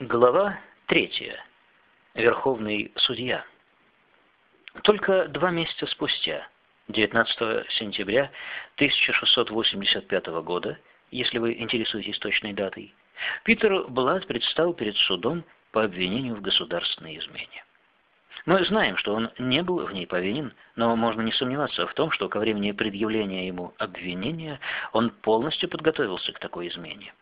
Глава третья. Верховный судья. Только два месяца спустя, 19 сентября 1685 года, если вы интересуетесь точной датой, Питер Блад предстал перед судом по обвинению в государственной измене. Мы знаем, что он не был в ней повинен, но можно не сомневаться в том, что ко времени предъявления ему обвинения он полностью подготовился к такой измене.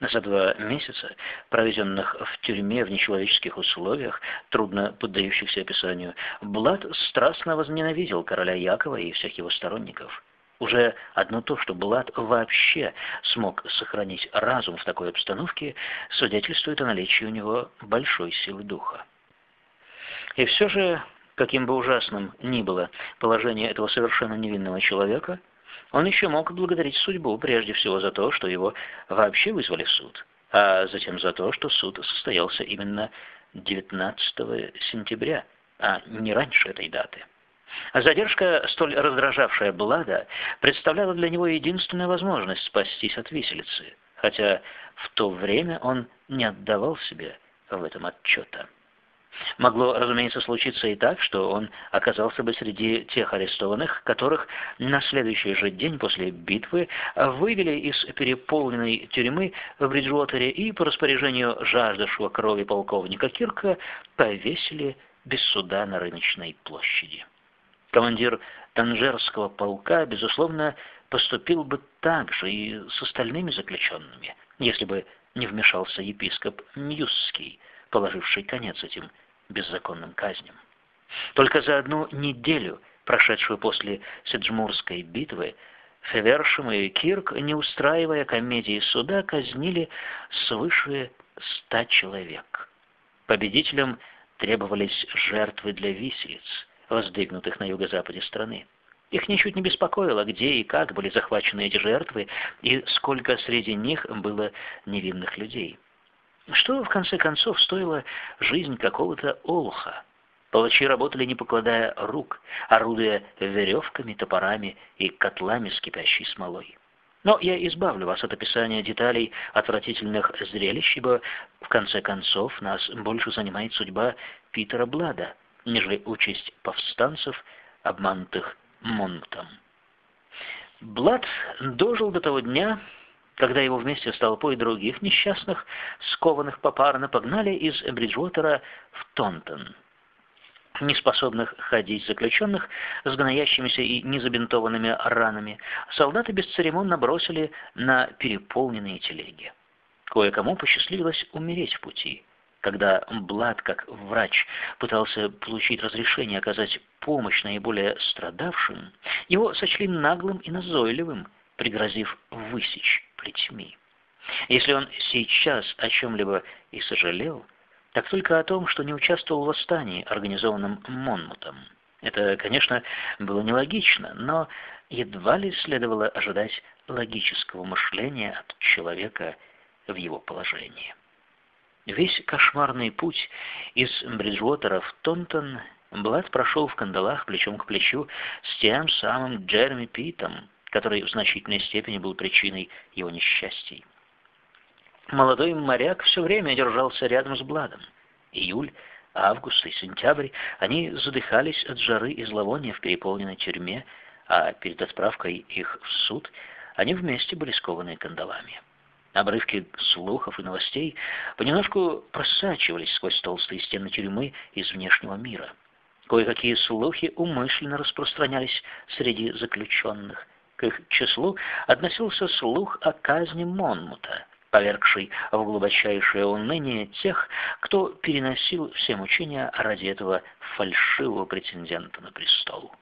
За два месяца, проведенных в тюрьме в нечеловеческих условиях, трудно поддающихся описанию, Блад страстно возненавидел короля Якова и всех его сторонников. Уже одно то, что Блад вообще смог сохранить разум в такой обстановке, свидетельствует о наличии у него большой силы духа. И все же, каким бы ужасным ни было положение этого совершенно невинного человека, он еще мог благодарить судьбу прежде всего за то, что его вообще вызвали в суд, а затем за то, что суд состоялся именно 19 сентября, а не раньше этой даты. Задержка, столь раздражавшая Блада, представляла для него единственную возможность спастись от виселицы, хотя в то время он не отдавал себе в этом отчета. Могло, разумеется, случиться и так, что он оказался бы среди тех арестованных, которых на следующий же день после битвы вывели из переполненной тюрьмы в Бриджуотере и по распоряжению жаждавшего крови полковника Кирка повесили без суда на рыночной площади. Командир Танжерского полка, безусловно, поступил бы так же и с остальными заключенными, если бы не вмешался епископ Мьюзский, положивший конец этим беззаконным казням. Только за одну неделю, прошедшую после Седжмурской битвы, Февершем и Кирк, не устраивая комедии суда, казнили свыше ста человек. Победителям требовались жертвы для виселиц, воздвигнутых на юго-западе страны. Их ничуть не беспокоило, где и как были захвачены эти жертвы, и сколько среди них было невинных людей. Что, в конце концов, стоила жизнь какого-то олуха? Палачи работали, не покладая рук, орудуя веревками, топорами и котлами с кипящей смолой. Но я избавлю вас от описания деталей отвратительных зрелищ, ибо, в конце концов, нас больше занимает судьба Питера Блада, нежели участь повстанцев, обманутых Монтом. Блад дожил до того дня, когда его вместе с толпой других несчастных, скованных попарно, погнали из Бриджуотера в Тонтон. Неспособных ходить заключенных с гноящимися и незабинтованными ранами, солдаты бесцеремонно бросили на переполненные телеги. Кое-кому посчастливилось умереть в пути. Когда Блад, как врач, пытался получить разрешение оказать помощь наиболее страдавшим, его сочли наглым и назойливым, пригрозив высечь плетьми. Если он сейчас о чем-либо и сожалел, так только о том, что не участвовал в восстании, организованном Монмутом. Это, конечно, было нелогично, но едва ли следовало ожидать логического мышления от человека в его положении. Весь кошмарный путь из Бриджуотера в Тонтон Блад прошел в кандалах плечом к плечу с тем самым Джереми Питом, который в значительной степени был причиной его несчастий. Молодой моряк все время держался рядом с Бладом. Июль, август и сентябрь они задыхались от жары и зловония в переполненной тюрьме, а перед отправкой их в суд они вместе были скованы кандалами. Обрывки слухов и новостей понемножку просачивались сквозь толстые стены тюрьмы из внешнего мира. Кое-какие слухи умышленно распространялись среди заключенных, к их числу относился слух о казни Монмута, повергший в глубочайшее уныние тех, кто переносил все мучения ради этого фальшивого претендента на престол.